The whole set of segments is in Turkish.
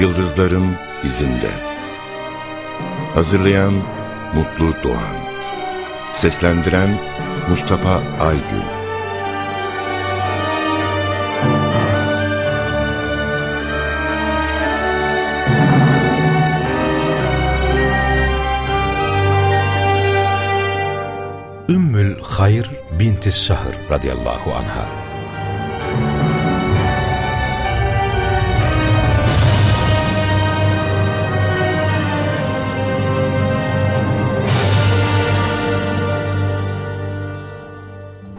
Yıldızların izinde. Hazırlayan Mutlu Doğan. Seslendiren Mustafa Aygün. Ümmül Hayr binti Sahır radıyallahu anha.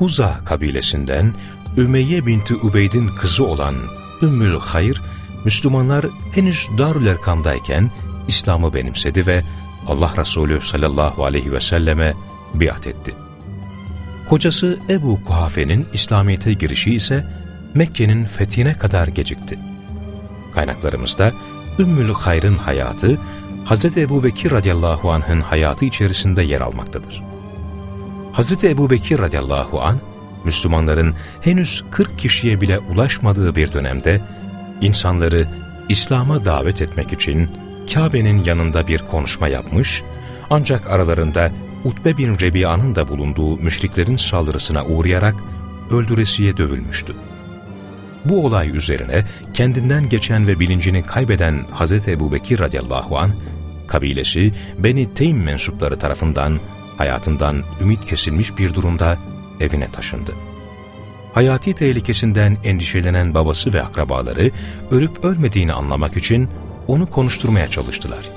Huza kabilesinden Ümeyye binti Ubeyd'in kızı olan Ümmül Hayr, Müslümanlar henüz Darül Erkam'dayken İslam'ı benimsedi ve Allah Resulü sallallahu aleyhi ve selleme biat etti. Kocası Ebu Kuhafe'nin İslamiyet'e girişi ise Mekke'nin fethine kadar gecikti. Kaynaklarımızda Ümmül Hayr'ın hayatı, Hz. Ebu Bekir radıyallahu anh'ın hayatı içerisinde yer almaktadır. Hz. Ebu Bekir radıyallahu an Müslümanların henüz 40 kişiye bile ulaşmadığı bir dönemde, insanları İslam'a davet etmek için Kabe'nin yanında bir konuşma yapmış, ancak aralarında Utbe bin Rebiya'nın da bulunduğu müşriklerin saldırısına uğrayarak öldüresiye dövülmüştü. Bu olay üzerine kendinden geçen ve bilincini kaybeden Hz. Ebu Bekir radıyallahu an kabilesi Beni Teym mensupları tarafından hayatından ümit kesilmiş bir durumda evine taşındı. Hayati tehlikesinden endişelenen babası ve akrabaları ölüp ölmediğini anlamak için onu konuşturmaya çalıştılar.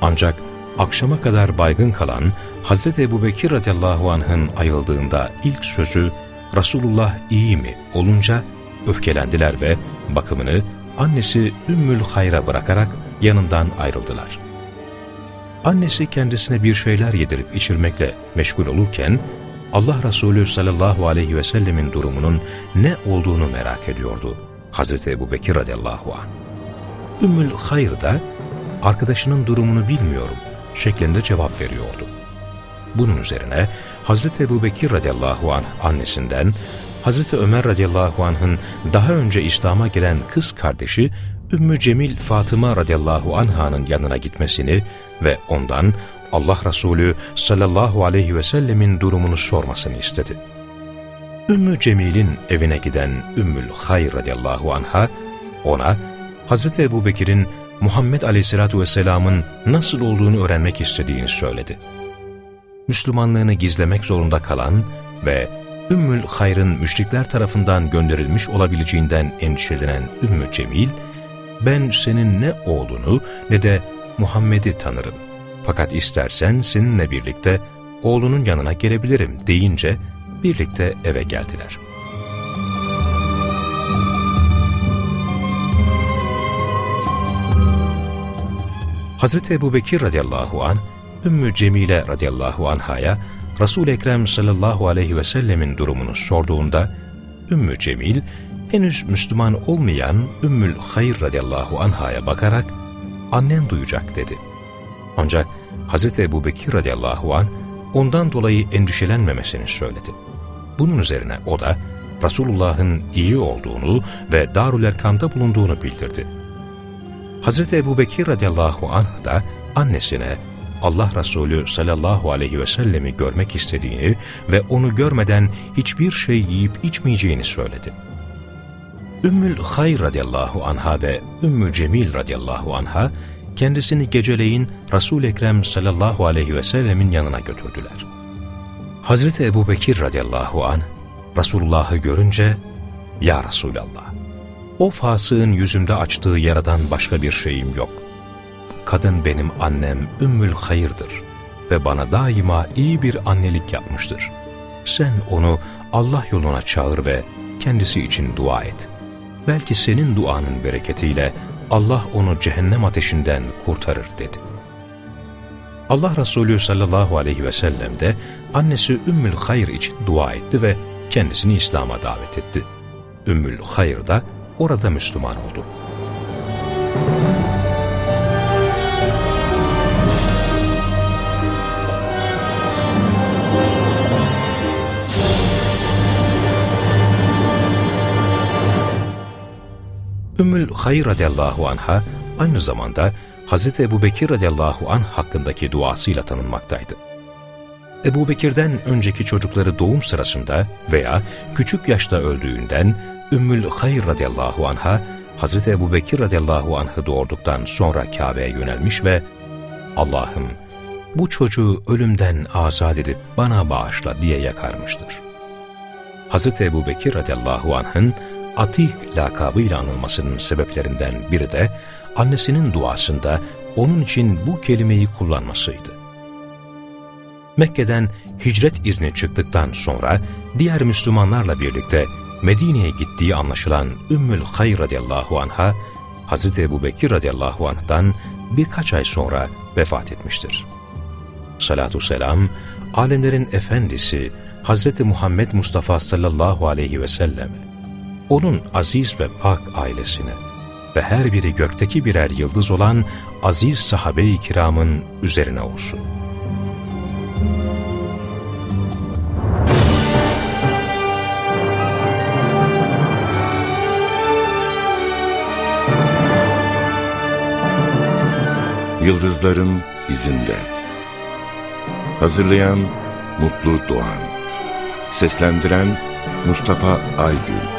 Ancak akşama kadar baygın kalan Hazreti Ebu Bekir radıyallahu anh'ın ayıldığında ilk sözü Resulullah iyi mi olunca öfkelendiler ve bakımını annesi Ümmül Hayr'a bırakarak yanından ayrıldılar. Annesi kendisine bir şeyler yedirip içirmekle meşgul olurken Allah Resulü sallallahu aleyhi ve sellemin durumunun ne olduğunu merak ediyordu Hazreti Ebu Bekir radıyallahu anh. Ümmül Hayr da arkadaşının durumunu bilmiyorum şeklinde cevap veriyordu. Bunun üzerine Hazreti Ebu Bekir radıyallahu anh annesinden, Hazreti Ömer radıyallahu anh'ın daha önce İslam'a giren kız kardeşi Ümmü Cemil Fatıma radıyallahu anh'ın yanına gitmesini ve ondan Allah Resulü sallallahu aleyhi ve sellemin durumunu sormasını istedi. Ümmü Cemil'in evine giden Ümmül Hayr radıyallahu anha ona Hazreti Ebu Bekir'in Muhammed aleyhissalatu vesselamın nasıl olduğunu öğrenmek istediğini söyledi. Müslümanlığını gizlemek zorunda kalan ve Ümmül Hayr'ın müşrikler tarafından gönderilmiş olabileceğinden endişelenen Ümmü Cemil, ben senin ne oğlunu ne de Muhammed'i tanırım. Fakat istersen seninle birlikte oğlunun yanına gelebilirim deyince birlikte eve geldiler. Hazreti Ebu Bekir radıyallahu an Ümmü Cemile radıyallahu anhaya Resul-i Ekrem sallallahu aleyhi ve sellemin durumunu sorduğunda Ümmü Cemil henüz Müslüman olmayan Ümmül Hayr radıyallahu anhaya bakarak annen duyacak dedi. Ancak Hz. Ebu Bekir radıyallahu an ondan dolayı endişelenmemesini söyledi. Bunun üzerine o da Resulullah'ın iyi olduğunu ve Darül Erkam'da bulunduğunu bildirdi. Hz. Ebu Bekir radıyallahu anh da annesine Allah Resulü sallallahu aleyhi ve sellemi görmek istediğini ve onu görmeden hiçbir şey yiyip içmeyeceğini söyledi. Ümmül Hayr radıyallahu anha ve Ümmü Cemil radıyallahu anha kendisini geceleyin Resul-i Ekrem sallallahu aleyhi ve sellemin yanına götürdüler. Hazreti Ebu Bekir radıyallahu an Resulullah'ı görünce Ya Resulallah o fasığın yüzümde açtığı yaradan başka bir şeyim yok. Kadın benim annem Ümmül Hayır'dır ve bana daima iyi bir annelik yapmıştır. Sen onu Allah yoluna çağır ve kendisi için dua et. Belki senin duanın bereketiyle Allah onu cehennem ateşinden kurtarır dedi. Allah Resulü sallallahu aleyhi ve sellem de annesi Ümmül Hayr için dua etti ve kendisini İslam'a davet etti. Ümmül Hayr da orada Müslüman oldu. Ümmül Hayr radıyallahu anha aynı zamanda Hz. Ebu Bekir radıyallahu anh hakkındaki duasıyla tanınmaktaydı. Ebu Bekir'den önceki çocukları doğum sırasında veya küçük yaşta öldüğünden Ümmül Hayr radıyallahu anh'a Hz. Ebu Bekir radıyallahu anh'ı doğurduktan sonra Kabe'ye yönelmiş ve Allah'ım bu çocuğu ölümden azat edip bana bağışla diye yakarmıştır. Hz. Ebu Bekir radıyallahu anh'ın Atik lakabıyla anılmasının sebeplerinden biri de annesinin duasında onun için bu kelimeyi kullanmasıydı. Mekke'den hicret izni çıktıktan sonra diğer Müslümanlarla birlikte Medine'ye gittiği anlaşılan Ümmül Hayr radıyallahu anh'a Hz. Ebu Bekir radıyallahu anh'dan birkaç ay sonra vefat etmiştir. Salatu selam, alemlerin efendisi Hz. Muhammed Mustafa sallallahu aleyhi ve selleme, onun aziz ve pak ailesine ve her biri gökteki birer yıldız olan aziz sahabe-i kiramın üzerine olsun. Yıldızların izinde. Hazırlayan Mutlu Doğan. Seslendiren Mustafa Aygün